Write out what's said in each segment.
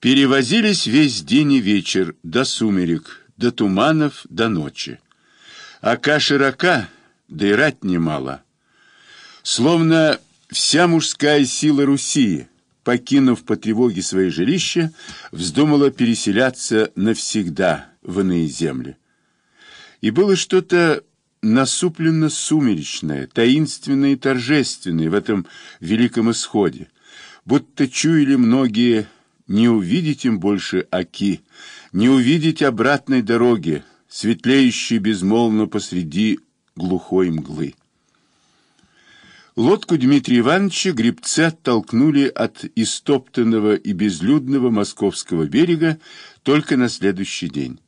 Перевозились весь день и вечер, до сумерек, до туманов, до ночи. Ока широка, да и рать немало. Словно вся мужская сила Руси, покинув по тревоге свои жилища, вздумала переселяться навсегда в иные земли. И было что-то насупленно-сумеречное, таинственное и торжественное в этом великом исходе, будто чуяли многие не увидеть им больше оки, не увидеть обратной дороги, светлеющей безмолвно посреди глухой мглы. Лодку Дмитрия Ивановича гребцы оттолкнули от истоптанного и безлюдного московского берега только на следующий день.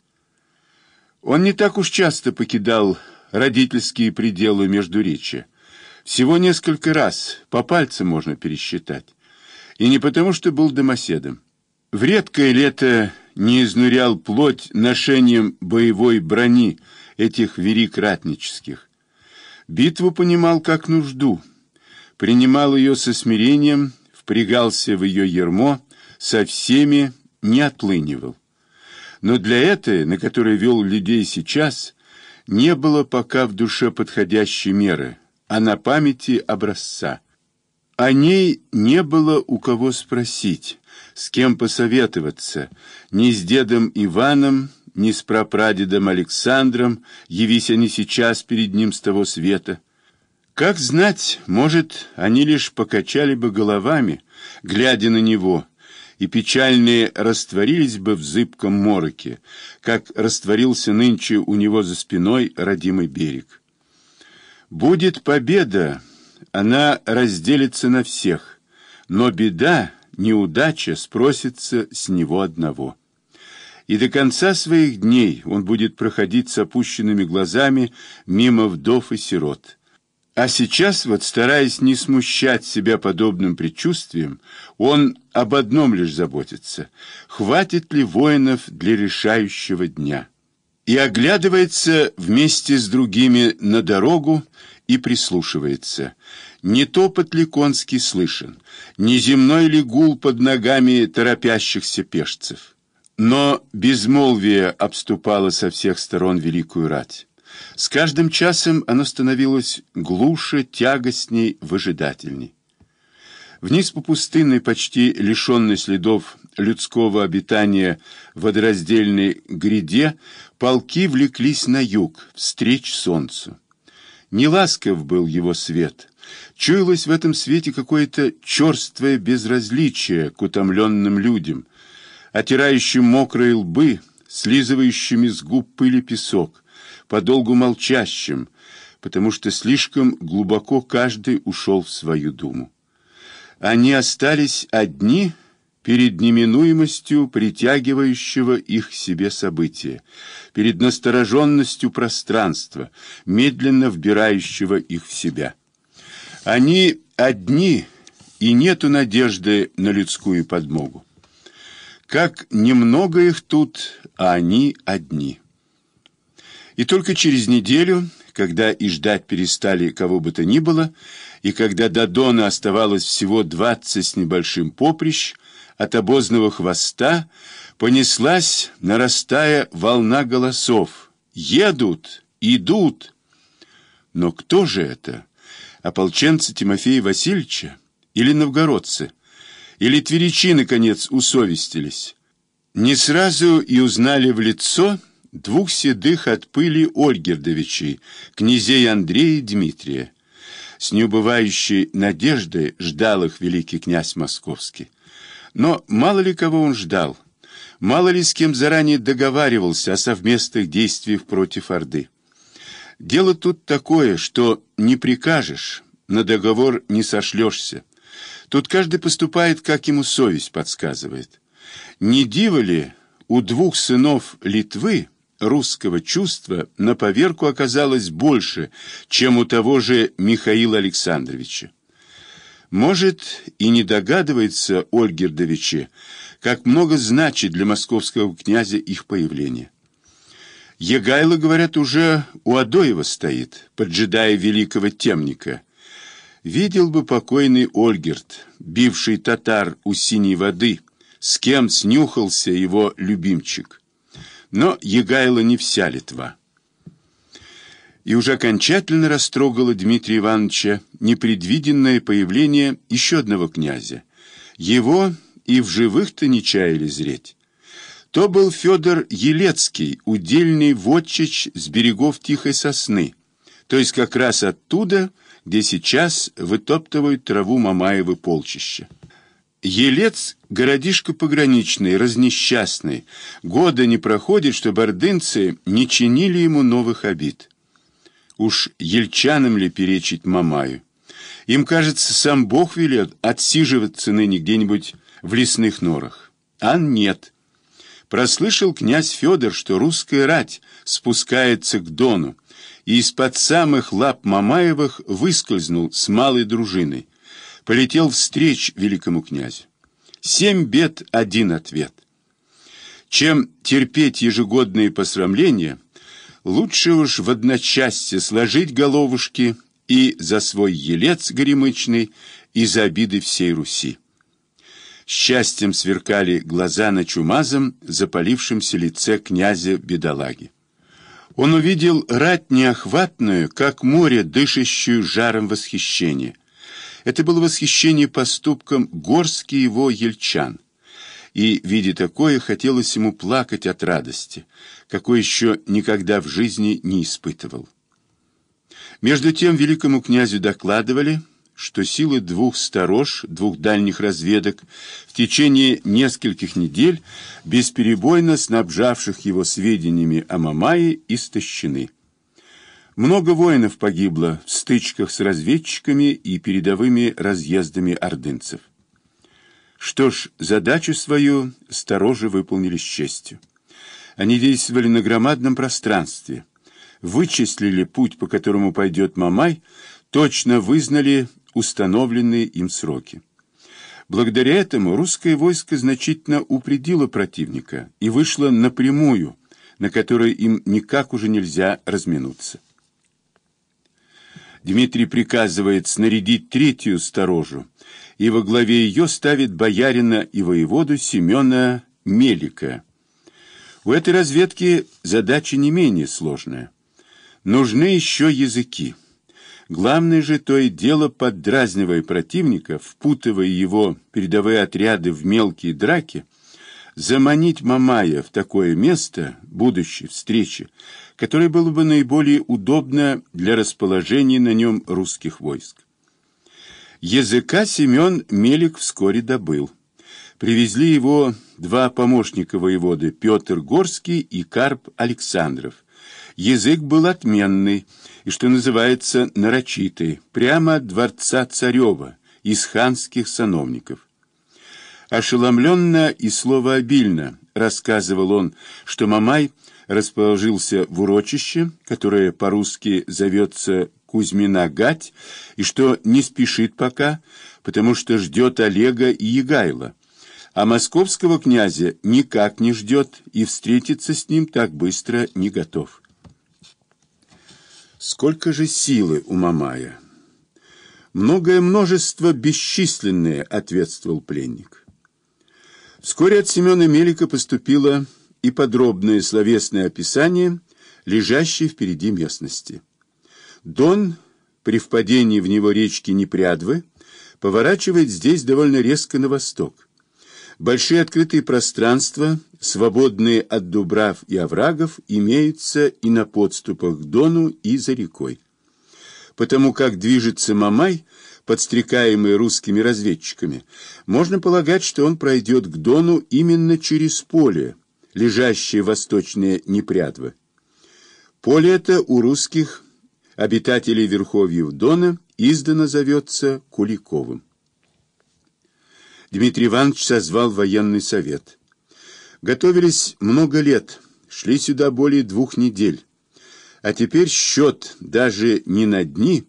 Он не так уж часто покидал родительские пределы Междуречия. Всего несколько раз, по пальцам можно пересчитать. И не потому, что был домоседом. В редкое лето не изнурял плоть ношением боевой брони этих верик ратнических. Битву понимал как нужду, принимал ее со смирением, впрягался в ее ермо, со всеми не отлынивал. Но для этой, на которой вел людей сейчас, не было пока в душе подходящей меры, а на памяти образца. О ней не было у кого спросить с кем посоветоваться, ни с дедом Иваном, ни с прапрадедом Александром, явись они сейчас перед ним с того света. Как знать, может, они лишь покачали бы головами, глядя на него, и печальные растворились бы в зыбком мороке, как растворился нынче у него за спиной родимый берег. Будет победа, она разделится на всех, но беда неудача спросится с него одного. И до конца своих дней он будет проходить с опущенными глазами мимо вдов и сирот. А сейчас, вот стараясь не смущать себя подобным предчувствием, он об одном лишь заботится — хватит ли воинов для решающего дня. И оглядывается вместе с другими на дорогу и прислушивается — не топот ли конский слышен, не земной ли гул под ногами торопящихся пешцев. Но безмолвие обступало со всех сторон великую рать. С каждым часом оно становилось глуше, тягостней, выжидательней. Вниз по пустынной, почти лишенной следов людского обитания водораздельной гряде, полки влеклись на юг, встреч солнцу. Неласков был его свет — Чуялось в этом свете какое-то черствое безразличие к утомленным людям, отирающим мокрые лбы, слизывающими с губ пыли песок, подолгу молчащим, потому что слишком глубоко каждый ушел в свою думу. Они остались одни перед неминуемостью притягивающего их к себе события, перед настороженностью пространства, медленно вбирающего их в себя. Они одни, и нету надежды на людскую подмогу. Как немного их тут, а они одни. И только через неделю, когда и ждать перестали кого бы то ни было, и когда до Дона оставалось всего двадцать с небольшим поприщ, от обозного хвоста понеслась, нарастая волна голосов. «Едут! Идут!» Но кто же это? ополченцы Тимофея Васильевича или новгородцы, или тверичи, наконец, усовестились. Не сразу и узнали в лицо двух седых от пыли Ольгердовичей, князей Андрея и Дмитрия. С неубывающей надеждой ждал их великий князь Московский. Но мало ли кого он ждал, мало ли с кем заранее договаривался о совместных действиях против Орды. Дело тут такое, что не прикажешь, на договор не сошлешься. Тут каждый поступает, как ему совесть подсказывает. Не диво ли у двух сынов Литвы русского чувства на поверку оказалось больше, чем у того же Михаила Александровича? Может, и не догадывается Ольгердовичи, как много значит для московского князя их появление. Егайло, говорят, уже у Адоева стоит, поджидая великого темника. Видел бы покойный Ольгерт, бивший татар у синей воды, с кем снюхался его любимчик. Но Егайло не вся Литва. И уже окончательно растрогало Дмитрия Ивановича непредвиденное появление еще одного князя. Его и в живых-то не чаяли зреть. То был Федор Елецкий, удельный вотчич с берегов Тихой Сосны, то есть как раз оттуда, где сейчас вытоптывают траву Мамаевы полчища. Елец — городишко пограничный, разнесчастный. Года не проходит, что ордынцы не чинили ему новых обид. Уж ельчанам ли перечить Мамаю? Им, кажется, сам Бог велел отсиживаться ныне где-нибудь в лесных норах. А нет. Прослышал князь Федор, что русская рать спускается к Дону, и из-под самых лап Мамаевых выскользнул с малой дружиной. Полетел встреч великому князю. Семь бед, один ответ. Чем терпеть ежегодные посрамления, лучше уж в одночасье сложить головушки и за свой елец горемычный, и за обиды всей Руси. Счастьем сверкали глаза на чумазом, запалившемся лице князя-бедолаги. Он увидел рать неохватную, как море, дышащую жаром восхищения. Это было восхищение поступком горски его ельчан. И, видя такое, хотелось ему плакать от радости, какой еще никогда в жизни не испытывал. Между тем великому князю докладывали, что силы двух сторож, двух дальних разведок, в течение нескольких недель бесперебойно снабжавших его сведениями о Мамае, истощены. Много воинов погибло в стычках с разведчиками и передовыми разъездами ордынцев. Что ж, задачу свою сторожи выполнили с честью. Они действовали на громадном пространстве, вычислили путь, по которому пойдет Мамай, точно вызнали установленные им сроки. Благодаря этому русское войско значительно упредило противника и вышло напрямую, на которой им никак уже нельзя разминуться. Дмитрий приказывает снарядить третью сторожу, и во главе ее ставит боярина и воеводу Семена Мелика. У этой разведки задача не менее сложная. Нужны еще языки. Главное же то и дело, поддразнивая противника, впутывая его передовые отряды в мелкие драки, заманить Мамая в такое место будущей встречи, которое было бы наиболее удобно для расположения на нем русских войск. Языка Семен Мелик вскоре добыл. Привезли его два помощника воеводы, Петр Горский и Карп Александров. Язык был отменный, и, что называется, нарочитый, прямо от дворца Царева, из ханских сановников. Ошеломленно и словообильно рассказывал он, что Мамай расположился в урочище, которое по-русски зовется Кузьмина-Гать, и что не спешит пока, потому что ждет Олега и Егайла, а московского князя никак не ждет и встретиться с ним так быстро не готов. Сколько же силы у Мамая? Многое множество бесчисленное, ответствовал пленник. Вскоре от Семена Мелика поступило и подробное словесное описание лежащей впереди местности. Дон, при впадении в него речки Непрядвы, поворачивает здесь довольно резко на восток. Большие открытые пространства, свободные от дубрав и оврагов, имеются и на подступах к Дону и за рекой. Потому как движется Мамай, подстрекаемый русскими разведчиками, можно полагать, что он пройдет к Дону именно через поле, лежащее восточнее Непрядвы. Поле это у русских обитателей верховьев Дона издано зовется Куликовым. Дмитрий Иванович созвал военный совет. Готовились много лет, шли сюда более двух недель. А теперь счет даже не на дни,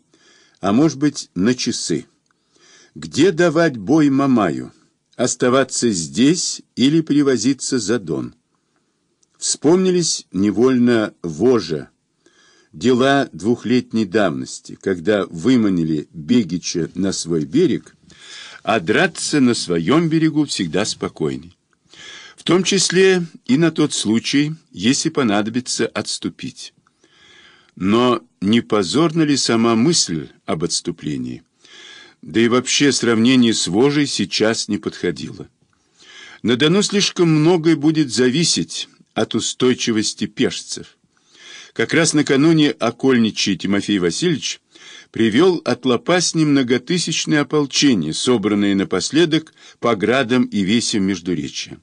а может быть на часы. Где давать бой Мамаю? Оставаться здесь или привозиться за Дон? Вспомнились невольно вожа, дела двухлетней давности, когда выманили Бегича на свой берег, а драться на своем берегу всегда спокойней. в том числе и на тот случай, если понадобится отступить. Но не позорна ли сама мысль об отступлении? Да и вообще сравнение с Вожей сейчас не подходило. На Дону слишком многое будет зависеть от устойчивости пешцев. Как раз накануне окольничий Тимофей Васильевич привел от Лопасни многотысячное ополчение, собранное напоследок по градам и весям Междуречия.